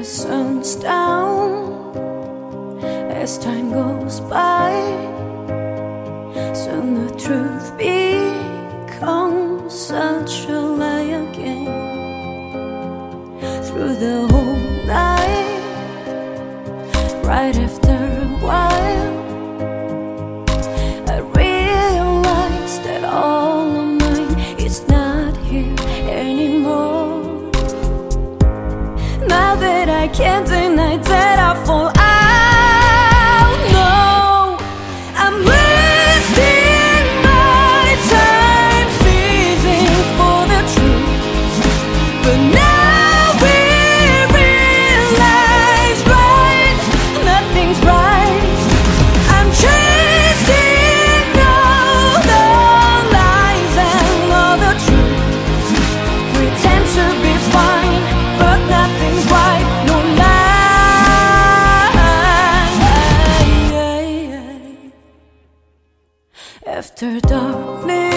innocence down as time goes by. Soon the truth becomes such a can't deny that After darkness